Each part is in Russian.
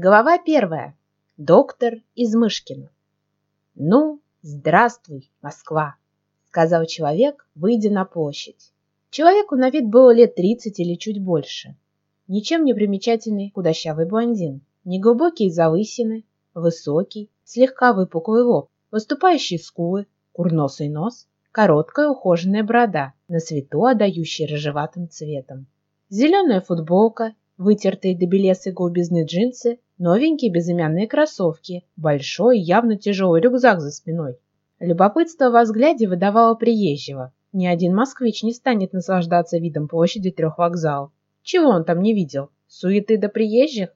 Глава первая. Доктор из Мышкина. «Ну, здравствуй, Москва!» — сказал человек, выйдя на площадь. Человеку на вид было лет тридцать или чуть больше. Ничем не примечательный худощавый блондин, неглубокие залысины, высокий, слегка выпуклый лоб, выступающие скулы, курносый нос, короткая ухоженная борода, на свету отдающая рыжеватым цветом. Зеленая футболка, вытертые до белесой голубизны джинсы, новенькие безымянные кроссовки, большой, явно тяжелый рюкзак за спиной. Любопытство во взгляде выдавало приезжего. Ни один москвич не станет наслаждаться видом площади трех вокзалов. Чего он там не видел? Суеты до приезжих?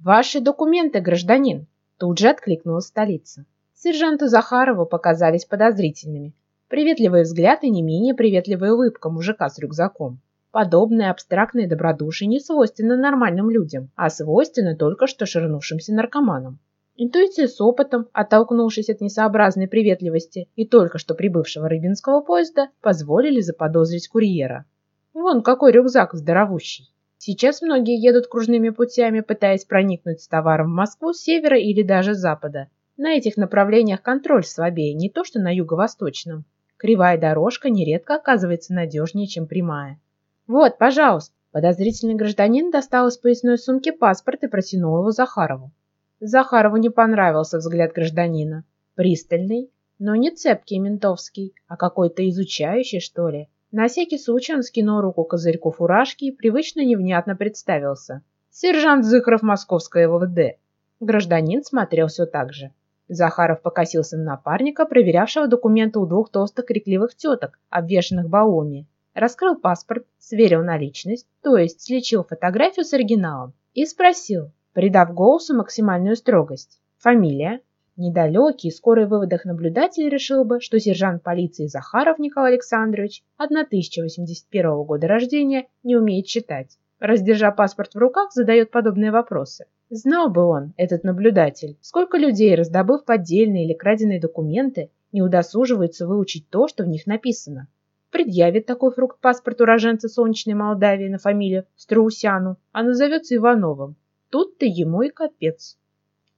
Ваши документы, гражданин! Тут же откликнулась столица. Сержанту Захарову показались подозрительными. Приветливый взгляд и не менее приветливая улыбка мужика с рюкзаком. Подобное абстрактное добродушие не свойственно нормальным людям, а свойственно только что ширнувшимся наркоманам. Интуиция с опытом, оттолкнувшись от несообразной приветливости и только что прибывшего рыбинского поезда, позволили заподозрить курьера. Вон какой рюкзак здоровущий. Сейчас многие едут кружными путями, пытаясь проникнуть с товаром в Москву с севера или даже запада. На этих направлениях контроль слабее, не то что на юго-восточном. Кривая дорожка нередко оказывается надежнее, чем прямая. «Вот, пожалуйста!» Подозрительный гражданин достал из поясной сумки паспорт и протянул его Захарову. Захарову не понравился взгляд гражданина. Пристальный, но не цепкий ментовский, а какой-то изучающий, что ли. На всякий случай он скинул руку козырьку фуражки и привычно невнятно представился. «Сержант Зыхров Московской ЛВД». Гражданин смотрел все так же. Захаров покосился на напарника, проверявшего документы у двух толстых крикливых теток, обвешанных баулами раскрыл паспорт, сверил наличность, то есть сличил фотографию с оригиналом, и спросил, придав голосу максимальную строгость. Фамилия? Недалекий и скорый выводах наблюдатель решил бы, что сержант полиции Захаров Николай Александрович, 1081 года рождения, не умеет читать. Раздержа паспорт в руках, задает подобные вопросы. Знал бы он, этот наблюдатель, сколько людей, раздобыв поддельные или краденые документы, не удосуживаются выучить то, что в них написано предъявит такой фрукт паспорт уроженца солнечной Молдавии на фамилию Страусяну, а назовется Ивановым. Тут-то ему и капец.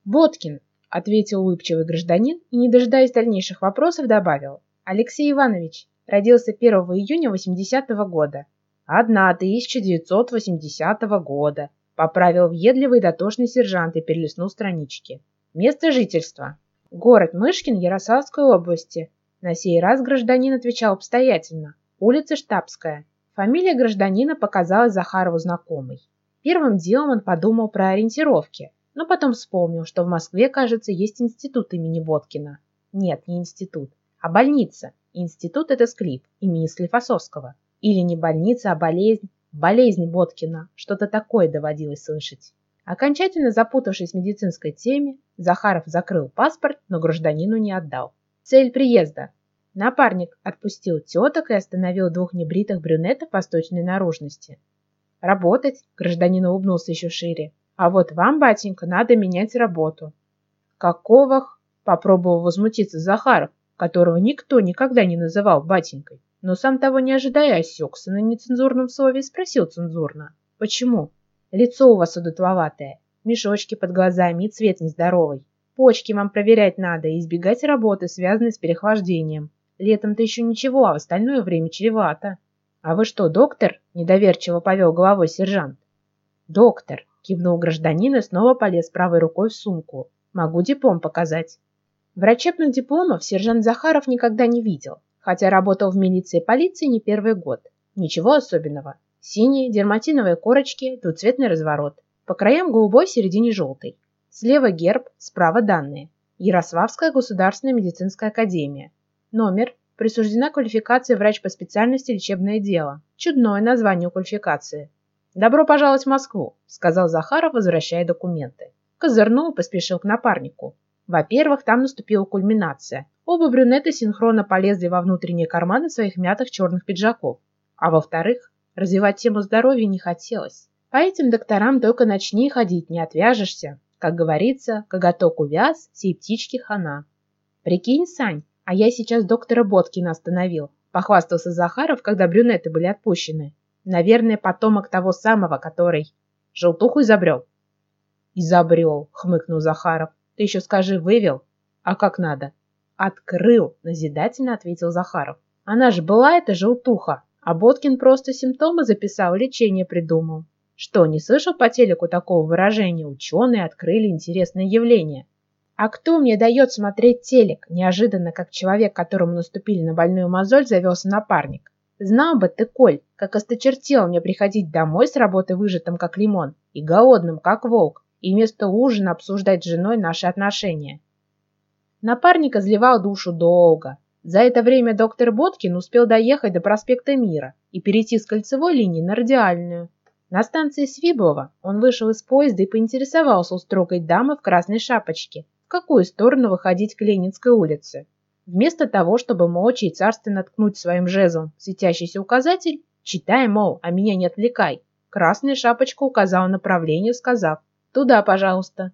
«Боткин», — ответил улыбчивый гражданин и, не дожидаясь дальнейших вопросов, добавил. «Алексей Иванович родился 1 июня 80 -го года». «1980 года», — поправил въедливый дотошный сержант и перелистнул странички. «Место жительства. Город Мышкин Ярославской области. На сей раз гражданин отвечал обстоятельно. Улица Штабская. Фамилия гражданина показалась Захарову знакомой. Первым делом он подумал про ориентировки, но потом вспомнил, что в Москве, кажется, есть институт имени Боткина. Нет, не институт, а больница. Институт – это Склип имени Склифосовского. Или не больница, а болезнь. Болезнь Боткина. Что-то такое доводилось слышать. Окончательно запутавшись в медицинской теме, Захаров закрыл паспорт, но гражданину не отдал. Цель приезда. Напарник отпустил теток и остановил двух небритых брюнетов восточной наружности. Работать, гражданин улыбнулся еще шире. А вот вам, батенька, надо менять работу. Какого попробовал возмутиться Захаров, которого никто никогда не называл батенькой, но сам того не ожидая осекся на нецензурном слове и спросил цензурно. Почему? Лицо у вас удутловатое, мешочки под глазами и цвет нездоровый. Почки вам проверять надо и избегать работы, связанной с переохлаждением. Летом-то еще ничего, а в остальное время чревато. А вы что, доктор? Недоверчиво повел головой сержант. Доктор, кивнул гражданин и снова полез правой рукой в сумку. Могу диплом показать. Врачебных дипломов сержант Захаров никогда не видел, хотя работал в милиции и полиции не первый год. Ничего особенного. Синие, дерматиновые корочки, двуцветный разворот. По краям голубой, середине желтый. Слева герб, справа данные. Ярославская государственная медицинская академия. Номер. Присуждена квалификация врач по специальности лечебное дело. Чудное название у квалификации. «Добро пожаловать в Москву», — сказал Захаров, возвращая документы. Козырнул и поспешил к напарнику. Во-первых, там наступила кульминация. Оба брюнета синхронно полезли во внутренние карманы своих мятых черных пиджаков. А во-вторых, развивать тему здоровья не хотелось. По этим докторам только начни ходить, не отвяжешься. Как говорится, коготок увяз, сей птички хана. Прикинь, Сань, а я сейчас доктора Боткина остановил, похвастался Захаров, когда брюнеты были отпущены. Наверное, потомок того самого, который желтуху изобрел. Изобрел, хмыкнул Захаров. Ты еще скажи, вывел? А как надо? Открыл, назидательно ответил Захаров. Она же была эта желтуха, а Боткин просто симптомы записал, лечение придумал. Что, не слышал по телеку такого выражения? Ученые открыли интересное явление. А кто мне дает смотреть телек? Неожиданно, как человек, которому наступили на больную мозоль, завелся напарник. Знал бы ты, Коль, как осточертело мне приходить домой с работы выжатым, как лимон, и голодным, как волк, и вместо ужина обсуждать с женой наши отношения. Напарник изливал душу долго. За это время доктор Боткин успел доехать до проспекта Мира и перейти с кольцевой линии на радиальную. На станции Свиблова он вышел из поезда и поинтересовался у строгой дамы в красной шапочке, какую сторону выходить к Ленинской улице. Вместо того, чтобы молча и царственно ткнуть своим жезлом светящийся указатель, читай, мол, а меня не отвлекай, красная шапочка указала направление, сказав «Туда, пожалуйста».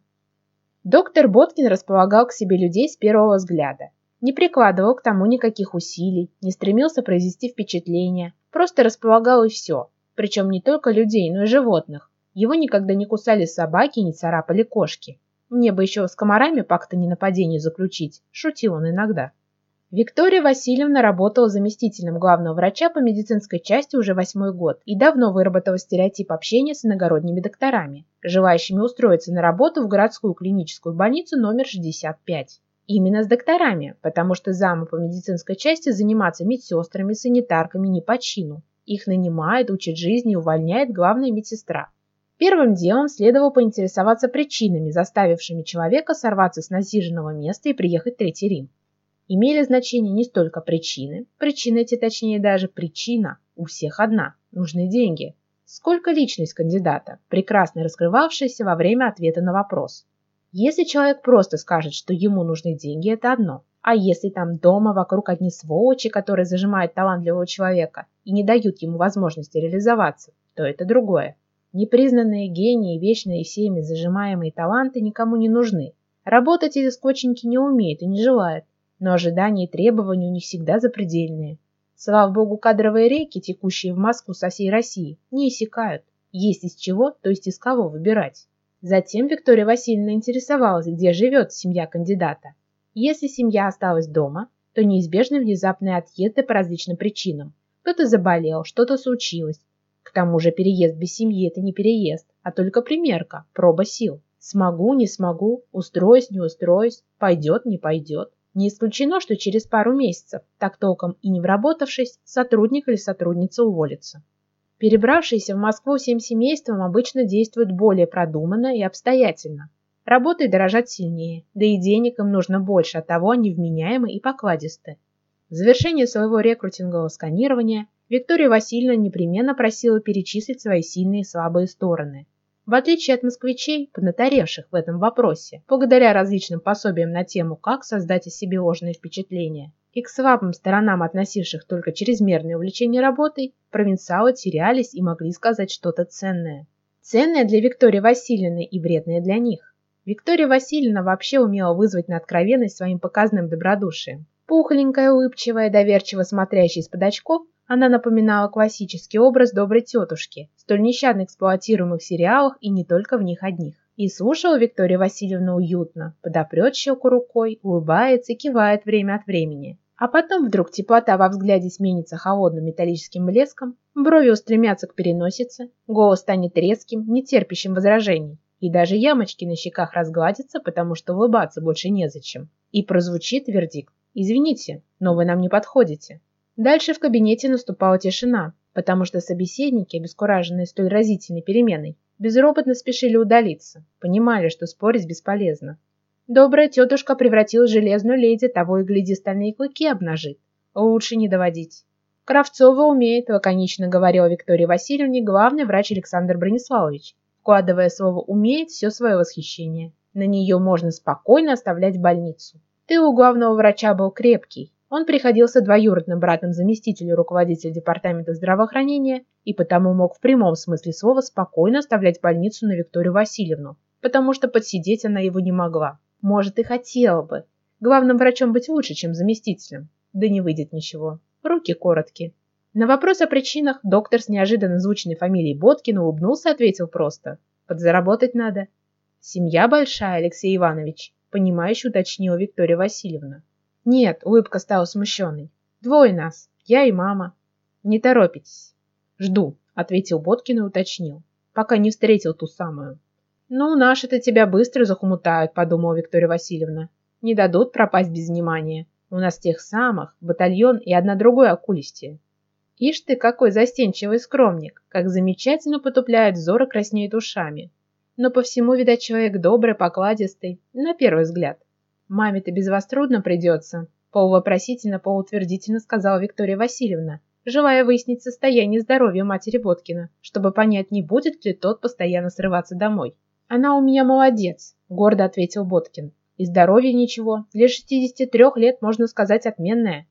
Доктор Боткин располагал к себе людей с первого взгляда. Не прикладывал к тому никаких усилий, не стремился произвести впечатление, просто располагал и все. Причем не только людей, но и животных. Его никогда не кусали собаки и не царапали кошки. Мне бы еще с комарами пакта не нападение заключить, шутил он иногда. Виктория Васильевна работала заместителем главного врача по медицинской части уже восьмой год и давно выработала стереотип общения с иногородними докторами, желающими устроиться на работу в городскую клиническую больницу номер 65. Именно с докторами, потому что замы по медицинской части заниматься медсестрами, санитарками не по чину. Их нанимает, учит жизни и увольняет главная медсестра. Первым делом следовало поинтересоваться причинами, заставившими человека сорваться с насиженного места и приехать в Третий Рим имели значение не столько причины, причины эти точнее даже причина, у всех одна – нужны деньги, сколько личность кандидата, прекрасно раскрывавшаяся во время ответа на вопрос. Если человек просто скажет, что ему нужны деньги, это одно. А если там дома вокруг одни сволочи, которые зажимают талантливого человека и не дают ему возможности реализоваться, то это другое. Непризнанные гении, вечные всеми зажимаемые таланты никому не нужны. Работать эти скотченьки не умеют и не желают но ожидания и требования у них всегда запредельные. Слава богу, кадровые реки, текущие в Москву со всей России, не иссякают. Есть из чего, то есть из кого выбирать. Затем Виктория Васильевна интересовалась, где живет семья кандидата. Если семья осталась дома, то неизбежны внезапные отъезды по различным причинам. Кто-то заболел, что-то случилось. К тому же переезд без семьи – это не переезд, а только примерка, проба сил. Смогу, не смогу, устроюсь, не устроюсь, пойдет, не пойдет. Не исключено, что через пару месяцев, так толком и не вработавшись, сотрудник или сотрудница уволится. Перебравшиеся в Москву всем семейством обычно действуют более продуманно и обстоятельно. Работой дорожат сильнее, да и денег им нужно больше, от того они вменяемы и покладисты. В завершение своего рекрутингового сканирования Виктория Васильевна непременно просила перечислить свои сильные и слабые стороны, в отличие от москвичей, поднаторевших в этом вопросе, благодаря различным пособиям на тему, как создать о себе ложные впечатления, и к слабым сторонам, относивших только чрезмерное увлечение работой, провинциалы терялись и могли сказать что-то ценное. Ценное для Виктории Васильевны и вредное для них. Виктория Васильевна вообще умела вызвать на откровенность своим показным добродушием. Пухленькая, улыбчивая, доверчиво смотрящая из-под очков, она напоминала классический образ доброй тетушки, столь нещадно эксплуатируемых в сериалах и не только в них одних. И слушала Виктория Васильевна уютно, подопрет щеку рукой, улыбается и кивает время от времени. А потом вдруг теплота во взгляде сменится холодным металлическим блеском, брови устремятся к переносице, голос станет резким, нетерпящим возражений, и даже ямочки на щеках разгладятся, потому что улыбаться больше незачем. И прозвучит вердикт. «Извините, но вы нам не подходите». Дальше в кабинете наступала тишина, потому что собеседники, обескураженные столь разительной переменой, безропотно спешили удалиться, понимали, что спорить бесполезно. Добрая тетушка превратила железную леди, того и гляди стальные клыки обнажит. Лучше не доводить. Кравцова умеет, лаконично говорил Виктории Васильевне главный врач Александр Брониславович, вкладывая слово «умеет» все свое восхищение. На нее можно спокойно оставлять больницу. Ты у главного врача был крепкий, он приходился двоюродным братом заместителя руководителя департамента здравоохранения и потому мог в прямом смысле слова спокойно оставлять больницу на Викторию Васильевну, потому что подсидеть она его не могла. Может, и хотела бы. Главным врачом быть лучше, чем заместителем. Да не выйдет ничего. Руки короткие. На вопрос о причинах доктор с неожиданно звучной фамилией Боткин улыбнулся и ответил просто. Подзаработать надо. Семья большая, Алексей Иванович, понимающе уточнила Виктория Васильевна. Нет, улыбка стала смущенной. Двое нас, я и мама. Не торопитесь. Жду, ответил Боткин и уточнил, пока не встретил ту самую. Ну, наши-то тебя быстро захомутают, подумала Виктория Васильевна. Не дадут пропасть без внимания. У нас тех самых, батальон и одна другой окулистее. Ишь ты, какой застенчивый скромник, как замечательно потупляет взор и краснеет ушами. Но по всему, видать, человек добрый, покладистый, на первый взгляд. Маме-то без вас трудно придется, полувопросительно, полутвердительно сказала Виктория Васильевна, желая выяснить состояние здоровья матери Боткина, чтобы понять, не будет ли тот постоянно срываться домой. «Она у меня молодец», – гордо ответил Боткин. «И здоровье ничего, для 63 лет, можно сказать, отменное.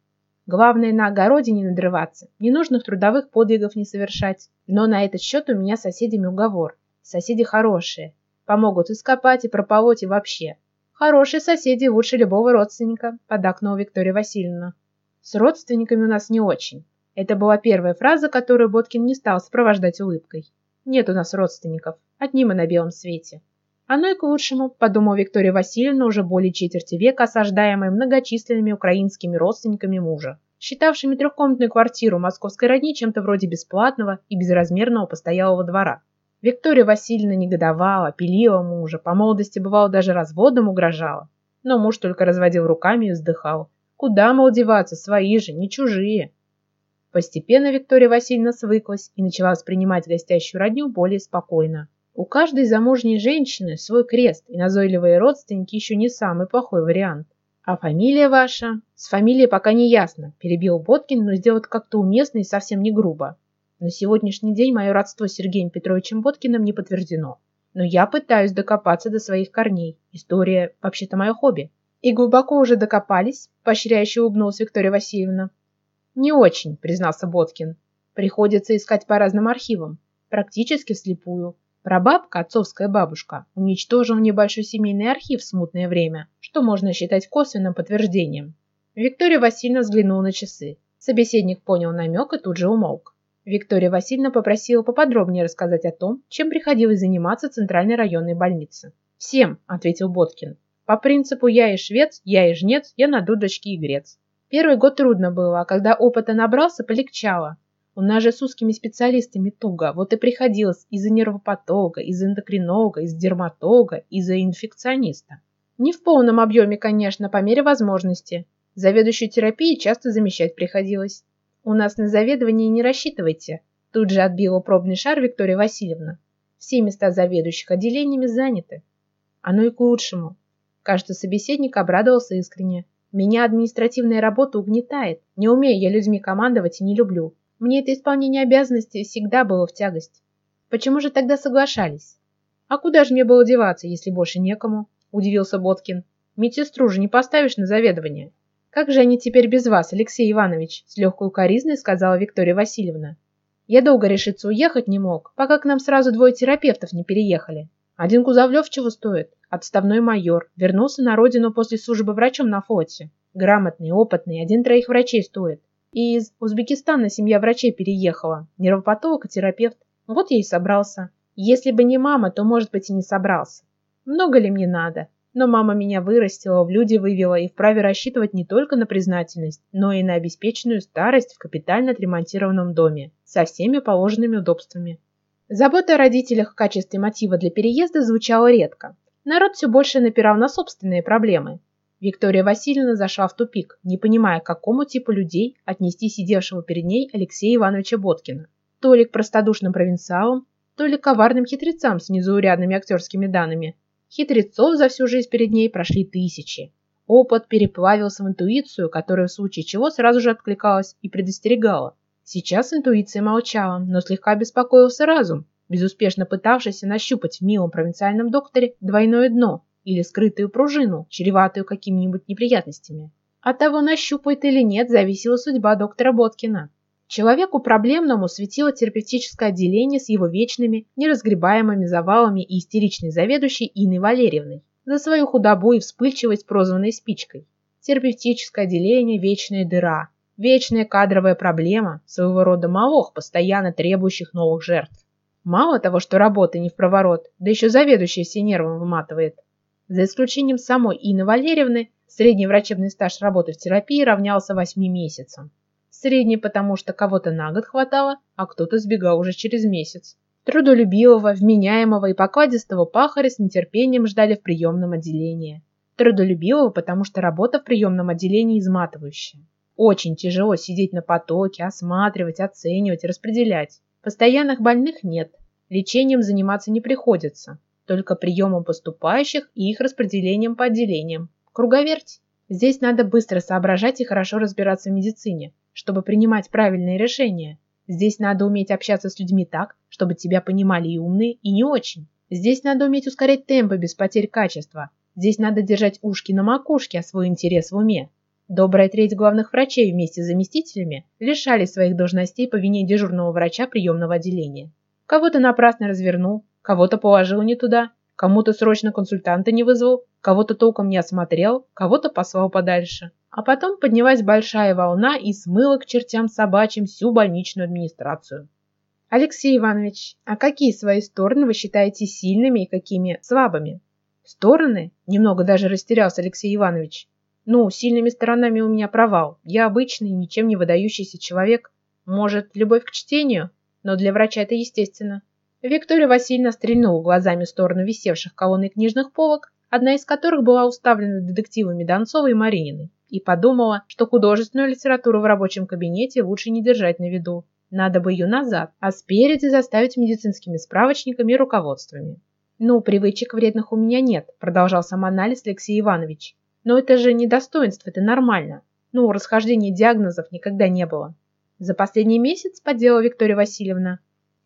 Главное, на огороде не надрываться, ненужных трудовых подвигов не совершать. Но на этот счет у меня с соседями уговор. Соседи хорошие, помогут и скопать, и прополоть, и вообще. Хорошие соседи лучше любого родственника, подакнула Виктория Васильевна. С родственниками у нас не очень. Это была первая фраза, которую Боткин не стал сопровождать улыбкой. Нет у нас родственников, одни мы на белом свете. Оно и к лучшему, подумала Виктория Васильевна, уже более четверти века осаждаемая многочисленными украинскими родственниками мужа, считавшими трехкомнатную квартиру московской родни чем-то вроде бесплатного и безразмерного постоялого двора. Виктория Васильевна негодовала, пилила мужа, по молодости бывало даже разводом угрожала. Но муж только разводил руками и вздыхал. Куда, мол, деваться, свои же, не чужие. Постепенно Виктория Васильевна свыклась и начала воспринимать гостящую родню более спокойно. У каждой замужней женщины свой крест, и назойливые родственники еще не самый плохой вариант. А фамилия ваша? С фамилией пока не ясно, перебил Боткин, но сделать как-то уместно и совсем не грубо. На сегодняшний день мое родство с Сергеем Петровичем Боткиным не подтверждено. Но я пытаюсь докопаться до своих корней. История вообще-то мое хобби. И глубоко уже докопались, поощряюще улыбнулась Виктория Васильевна. Не очень, признался Боткин. Приходится искать по разным архивам. Практически вслепую. Прабабка, отцовская бабушка, уничтожила небольшой семейный архив в смутное время, что можно считать косвенным подтверждением. Виктория Васильевна взглянула на часы. Собеседник понял намек и тут же умолк. Виктория Васильевна попросила поподробнее рассказать о том, чем приходилось заниматься Центральной районной больнице. «Всем», — ответил Боткин. «По принципу «я и швец, я и жнец, я на дудочке и грец». Первый год трудно было, а когда опыта набрался, полегчало. У нас же с узкими специалистами туго, вот и приходилось из-за нервопатолога, из-за эндокринолога, из дерматолога, из-за инфекциониста. Не в полном объеме, конечно, по мере возможности. Заведующую терапией часто замещать приходилось. У нас на заведовании не рассчитывайте. Тут же отбила пробный шар Виктория Васильевна. Все места заведующих отделениями заняты. Оно и к лучшему. Кажется, собеседник обрадовался искренне. Меня административная работа угнетает. Не умею я людьми командовать и не люблю. Мне это исполнение обязанностей всегда было в тягость. Почему же тогда соглашались? А куда же мне было деваться, если больше некому? Удивился Боткин. Медсестру же не поставишь на заведование. «Как же они теперь без вас, Алексей Иванович?» – с легкой укоризной сказала Виктория Васильевна. «Я долго решиться уехать не мог, пока к нам сразу двое терапевтов не переехали. Один Кузовлев чего стоит? Отставной майор. Вернулся на родину после службы врачом на флоте. Грамотный, опытный, один троих врачей стоит. И из Узбекистана семья врачей переехала. Нервопатолог и терапевт. Вот я и собрался. Если бы не мама, то, может быть, и не собрался. Много ли мне надо? Но мама меня вырастила, в люди вывела и вправе рассчитывать не только на признательность, но и на обеспеченную старость в капитально отремонтированном доме, со всеми положенными удобствами. Забота о родителях в качестве мотива для переезда звучала редко. Народ все больше напирал на собственные проблемы. Виктория Васильевна зашла в тупик, не понимая, к какому типу людей отнести сидевшего перед ней Алексея Ивановича Боткина. То ли к простодушным провинциалам, то ли к коварным хитрецам с незаурядными актерскими данными, Хитрецов за всю жизнь перед ней прошли тысячи. Опыт переплавился в интуицию, которая в случае чего сразу же откликалась и предостерегала. Сейчас интуиция молчала, но слегка беспокоился разум, безуспешно пытавшийся нащупать в милом провинциальном докторе двойное дно или скрытую пружину, чреватую какими-нибудь неприятностями. От того, нащупает или нет, зависела судьба доктора Боткина. Человеку проблемному светило терапевтическое отделение с его вечными, неразгребаемыми завалами и истеричной заведующей Инной Валерьевной, за свою худобу и вспыльчивость, прозванной спичкой. Терапевтическое отделение – вечная дыра, вечная кадровая проблема, своего рода молох, постоянно требующих новых жертв. Мало того, что работа не в проворот, да еще заведующая все нервы выматывает. За исключением самой Инны Валерьевны, средний врачебный стаж работы в терапии равнялся 8 месяцам. Средний потому, что кого-то на год хватало, а кто-то сбегал уже через месяц. Трудолюбивого, вменяемого и покладистого пахаря с нетерпением ждали в приемном отделении. Трудолюбивого, потому что работа в приемном отделении изматывающая. Очень тяжело сидеть на потоке, осматривать, оценивать, распределять. Постоянных больных нет, лечением заниматься не приходится только приемом поступающих и их распределением по отделениям. Круговерть. Здесь надо быстро соображать и хорошо разбираться в медицине, чтобы принимать правильные решения. Здесь надо уметь общаться с людьми так, чтобы тебя понимали и умные, и не очень. Здесь надо уметь ускорять темпы без потерь качества. Здесь надо держать ушки на макушке, а свой интерес в уме. Добрая треть главных врачей вместе с заместителями лишали своих должностей по вине дежурного врача приемного отделения. Кого-то напрасно развернул, Кого-то положил не туда, кому-то срочно консультанта не вызвал, кого-то толком не осмотрел, кого-то послал подальше. А потом поднялась большая волна и смыла к чертям собачьим всю больничную администрацию. Алексей Иванович, а какие свои стороны вы считаете сильными и какими слабыми? Стороны? Немного даже растерялся Алексей Иванович. Ну, сильными сторонами у меня провал. Я обычный, ничем не выдающийся человек. Может, любовь к чтению? Но для врача это естественно. Виктория Васильевна стрельнула глазами в сторону висевших колонной книжных полок, одна из которых была уставлена детективами Донцовой и Марининой, и подумала, что художественную литературу в рабочем кабинете лучше не держать на виду. Надо бы ее назад, а спереди заставить медицинскими справочниками и руководствами. «Ну, привычек вредных у меня нет», – продолжал самоанализ Алексей Иванович. «Но это же не достоинство, это нормально. Ну, расхождения диагнозов никогда не было». За последний месяц подела Виктория Васильевна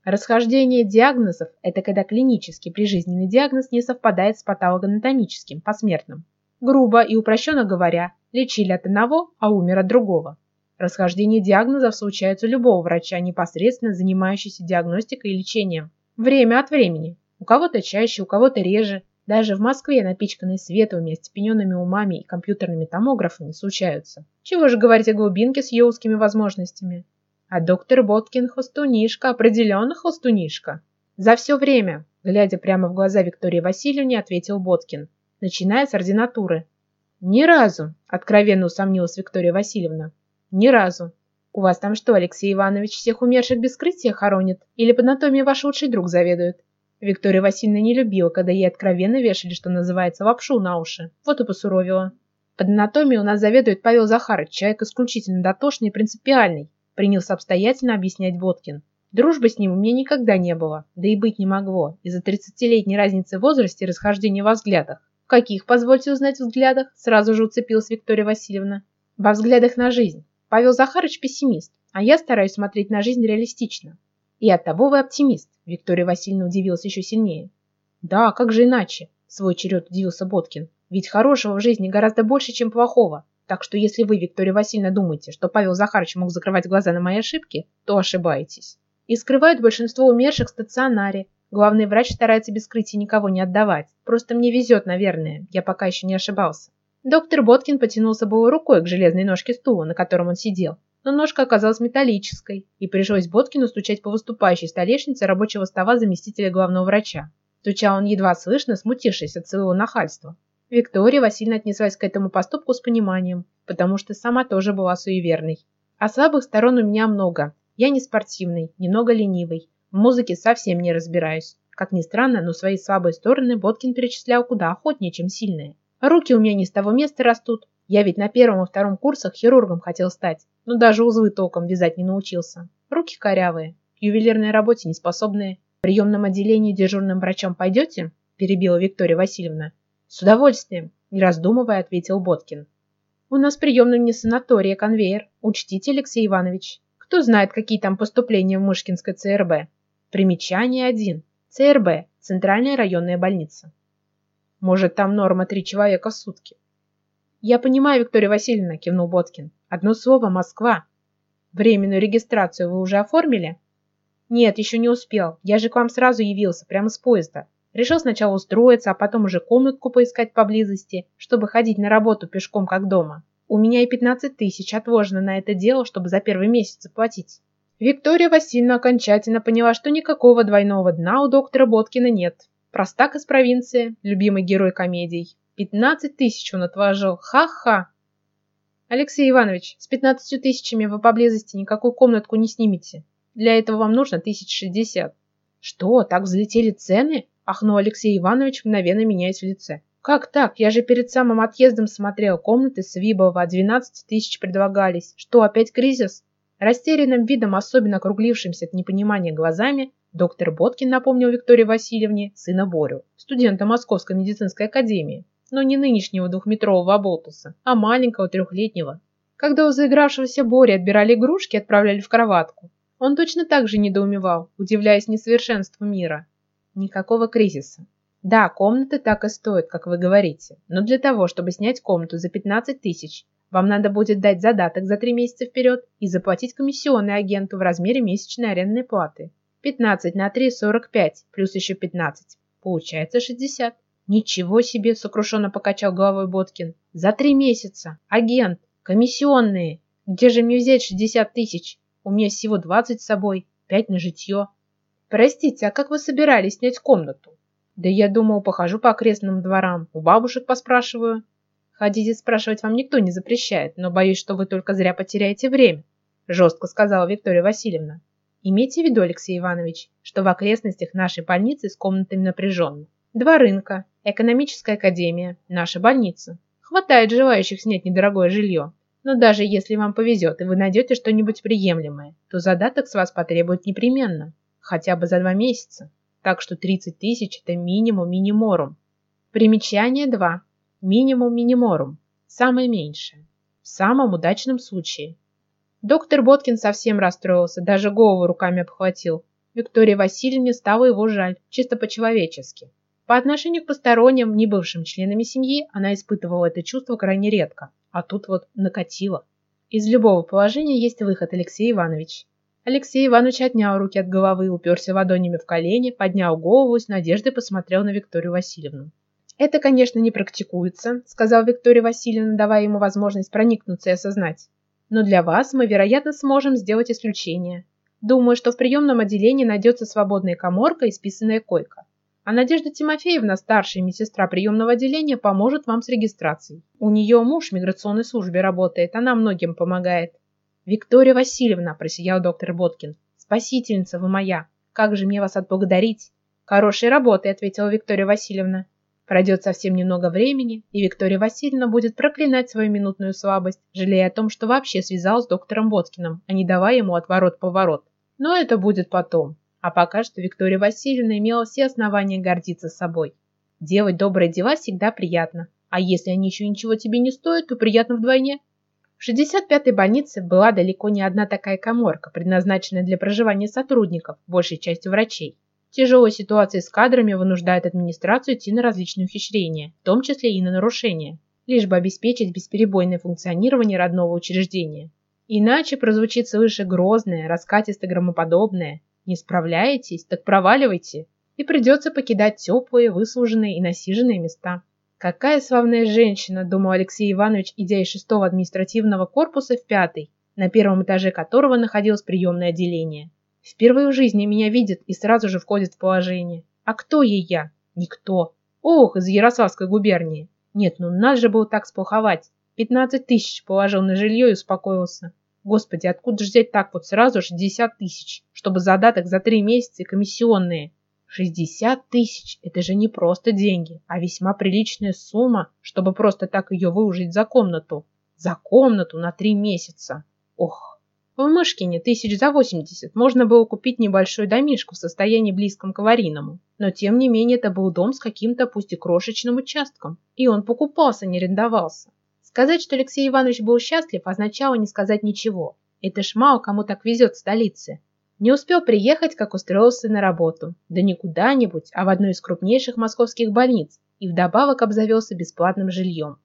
Расхождение диагнозов – это когда клинический прижизненный диагноз не совпадает с патологоанатомическим, посмертным. Грубо и упрощенно говоря, лечили от одного, а умер от другого. Расхождение диагнозов случается у любого врача, непосредственно занимающегося диагностикой и лечением. Время от времени. У кого-то чаще, у кого-то реже. Даже в Москве, напичканной световыми, остепененными умами и компьютерными томографами, случаются. Чего же говорить о глубинке с йоускими возможностями? А доктор Боткин хостунишка, определенно хостунишка. За все время, глядя прямо в глаза Виктории Васильевне, ответил Боткин, начиная с ординатуры. Ни разу, откровенно усомнилась Виктория Васильевна. Ни разу. У вас там что, Алексей Иванович всех умерших без крытия хоронит? Или по анатомии ваш лучший друг заведует? Виктория Васильевна не любила, когда ей откровенно вешали, что называется, лапшу на уши. Вот и посуровила. Под анатомией у нас заведует Павел Захарович, человек исключительно дотошный и принципиальный принялся обстоятельно объяснять Боткин. Дружбы с ним у меня никогда не было, да и быть не могло, из-за тридцатилетней разницы в возрасте и расхождения во взглядах. В каких, позвольте узнать, взглядах? Сразу же уцепилась Виктория Васильевна. Во взглядах на жизнь. Павел Захарович пессимист, а я стараюсь смотреть на жизнь реалистично. И оттого вы оптимист, Виктория Васильевна удивилась еще сильнее. Да, как же иначе? Свой черед удивился Боткин. Ведь хорошего в жизни гораздо больше, чем плохого. Так что если вы, Виктория Васильевна, думаете, что Павел Захарович мог закрывать глаза на мои ошибки, то ошибаетесь. И скрывают большинство умерших в стационаре. Главный врач старается без скрытия никого не отдавать. Просто мне везет, наверное. Я пока еще не ошибался. Доктор Боткин потянулся было рукой к железной ножке стула, на котором он сидел. Но ножка оказалась металлической, и пришлось Боткину стучать по выступающей столешнице рабочего стола заместителя главного врача. Стучал он едва слышно, смутившись от своего нахальства. Виктория Васильевна отнеслась к этому поступку с пониманием, потому что сама тоже была суеверной. А слабых сторон у меня много. Я не спортивный, немного ленивый. В музыке совсем не разбираюсь. Как ни странно, но свои слабые стороны Боткин перечислял куда охотнее, чем сильные. Руки у меня не с того места растут. Я ведь на первом и втором курсах хирургом хотел стать, но даже узлы толком вязать не научился. Руки корявые, к ювелирной работе неспособные. В приемном отделении дежурным врачом пойдете? Перебила Виктория Васильевна. «С удовольствием», – не раздумывая, ответил Боткин. «У нас приемный не санаторий, а конвейер. Учтите, Алексей Иванович. Кто знает, какие там поступления в Мышкинской ЦРБ? Примечание один. ЦРБ – Центральная районная больница. Может, там норма три человека в сутки?» «Я понимаю, Виктория Васильевна», – кивнул Боткин. «Одно слово – Москва. Временную регистрацию вы уже оформили?» «Нет, еще не успел. Я же к вам сразу явился, прямо с поезда. Решил сначала устроиться, а потом уже комнатку поискать поблизости, чтобы ходить на работу пешком как дома. У меня и 15 тысяч отложено на это дело, чтобы за первый месяц заплатить. Виктория Васильевна окончательно поняла, что никакого двойного дна у доктора Боткина нет. Простак из провинции, любимый герой комедий. Пятнадцать тысяч он отложил. Ха-ха! Алексей Иванович, с пятнадцатью тысячами вы поблизости никакую комнатку не снимете. Для этого вам нужно тысяч шестьдесят. Что, так взлетели цены? Ахнул Алексей Иванович, мгновенно меняясь в лице. Как так? Я же перед самым отъездом смотрел комнаты с Вибова, 12 тысяч предлагались. Что, опять кризис? Растерянным видом, особенно округлившимся от непонимания глазами, доктор Боткин напомнил Виктории Васильевне сына Борю, студента Московской медицинской академии, но не нынешнего двухметрового оболтуса, а маленького трехлетнего. Когда у заигравшегося Бори отбирали игрушки и отправляли в кроватку, он точно так же недоумевал, удивляясь несовершенству мира. Никакого кризиса. Да, комнаты так и стоят, как вы говорите, но для того, чтобы снять комнату за 15 тысяч, вам надо будет дать задаток за 3 месяца вперед и заплатить комиссионный агенту в размере месячной арендной платы. 15 на 3 – 45, плюс еще 15. Получается 60. Ничего себе, сокрушенно покачал головой Боткин. За три месяца. Агент. Комиссионные. Где же мне взять 60 тысяч? У меня всего 20 с собой. 5 на житье. Простите, а как вы собирались снять комнату? Да я думал, похожу по окрестным дворам, у бабушек поспрашиваю. Ходите спрашивать вам никто не запрещает, но боюсь, что вы только зря потеряете время, жестко сказала Виктория Васильевна. Имейте в виду, Алексей Иванович, что в окрестностях нашей больницы с комнатами напряженно. Два рынка, экономическая академия, наша больница. Хватает желающих снять недорогое жилье. Но даже если вам повезет и вы найдете что-нибудь приемлемое, то задаток с вас потребуют непременно, хотя бы за два месяца так что 30 тысяч – это минимум миниморум. Примечание 2. Минимум миниморум. Самое меньшее. В самом удачном случае. Доктор Боткин совсем расстроился, даже голову руками обхватил. Виктории Васильевне стало его жаль, чисто по-человечески. По отношению к посторонним, не бывшим членами семьи, она испытывала это чувство крайне редко, а тут вот накатило. Из любого положения есть выход, Алексей Иванович. Алексей Иванович отнял руки от головы, уперся ладонями в колени, поднял голову и с надеждой посмотрел на Викторию Васильевну. «Это, конечно, не практикуется», — сказал Виктория Васильевна, давая ему возможность проникнуться и осознать. «Но для вас мы, вероятно, сможем сделать исключение. Думаю, что в приемном отделении найдется свободная коморка и списанная койка. А Надежда Тимофеевна, старшая медсестра приемного отделения, поможет вам с регистрацией. У нее муж в миграционной службе работает, она многим помогает. «Виктория Васильевна!» – просиял доктор Боткин. «Спасительница вы моя! Как же мне вас отблагодарить?» «Хорошей работы!» – ответила Виктория Васильевна. Пройдет совсем немного времени, и Виктория Васильевна будет проклинать свою минутную слабость, жалея о том, что вообще связалась с доктором Боткиным, а не давая ему отворот-поворот. Но это будет потом. А пока что Виктория Васильевна имела все основания гордиться собой. Делать добрые дела всегда приятно, а если они еще ничего тебе не стоят, то приятно вдвойне. В 65-й больнице была далеко не одна такая коморка, предназначенная для проживания сотрудников, большей частью врачей. Тяжелая ситуация с кадрами вынуждает администрацию идти на различные ухищрения, в том числе и на нарушения, лишь бы обеспечить бесперебойное функционирование родного учреждения. Иначе прозвучит свыше грозное, раскатисто-громоподобное «Не справляетесь? Так проваливайте!» и придется покидать теплые, выслуженные и насиженные места. Какая славная женщина, думал Алексей Иванович, идя из шестого административного корпуса в пятый, на первом этаже которого находилось приемное отделение. Впервые в жизни меня видит и сразу же входит в положение. А кто ей я? Никто. Ох, из Ярославской губернии. Нет, ну нас же было так сплоховать. Пятнадцать тысяч положил на жилье и успокоился. Господи, откуда же взять так вот сразу шестьдесят тысяч, чтобы задаток за три месяца и комиссионные? 60 тысяч – это же не просто деньги, а весьма приличная сумма, чтобы просто так ее выужить за комнату. За комнату на три месяца. Ох. В Мышкине тысяч за 80 можно было купить небольшой домишку в состоянии близком к аварийному. Но тем не менее это был дом с каким-то пусть и крошечным участком. И он покупался, не арендовался. Сказать, что Алексей Иванович был счастлив, означало не сказать ничего. Это ж мало кому так везет в столице. Не успел приехать, как устроился на работу. Да не куда-нибудь, а в одну из крупнейших московских больниц и вдобавок обзавелся бесплатным жильем.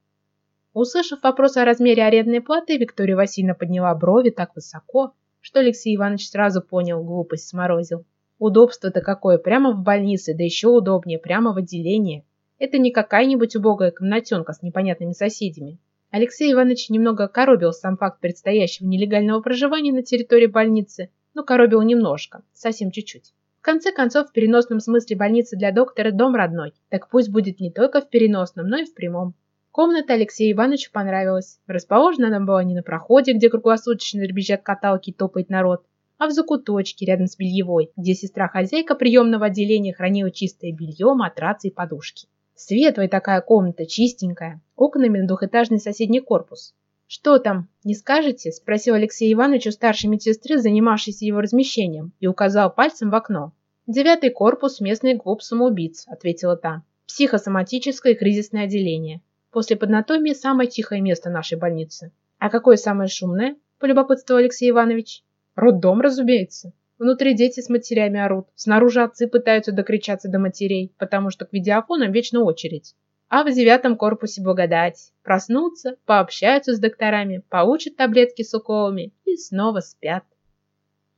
Услышав вопрос о размере арендной платы, Виктория Васильевна подняла брови так высоко, что Алексей Иванович сразу понял, глупость сморозил. Удобство-то какое, прямо в больнице, да еще удобнее, прямо в отделении. Это не какая-нибудь убогая комнатенка с непонятными соседями. Алексей Иванович немного коробил сам факт предстоящего нелегального проживания на территории больницы, но коробил немножко, совсем чуть-чуть. В конце концов, в переносном смысле больница для доктора – дом родной. Так пусть будет не только в переносном, но и в прямом. Комната Алексею Ивановичу понравилась. Расположена она была не на проходе, где круглосуточно дребезжат каталки и топает народ, а в закуточке рядом с бельевой, где сестра-хозяйка приемного отделения хранила чистое белье, матрацы и подушки. Светлая такая комната, чистенькая, окнами на двухэтажный соседний корпус. «Что там, не скажете?» – спросил Алексей Иванович у старшей медсестры, занимавшейся его размещением, и указал пальцем в окно. «Девятый корпус, местный клуб самоубийц», – ответила та. «Психосоматическое и кризисное отделение. После поднатомии самое тихое место нашей больницы. А какое самое шумное? Полюбопытствовал Алексей Иванович. Роддом, разумеется. Внутри дети с матерями орут. Снаружи отцы пытаются докричаться до матерей, потому что к видеофонам вечно очередь. А в девятом корпусе благодать. Проснутся, пообщаются с докторами, получат таблетки с уколами и снова спят.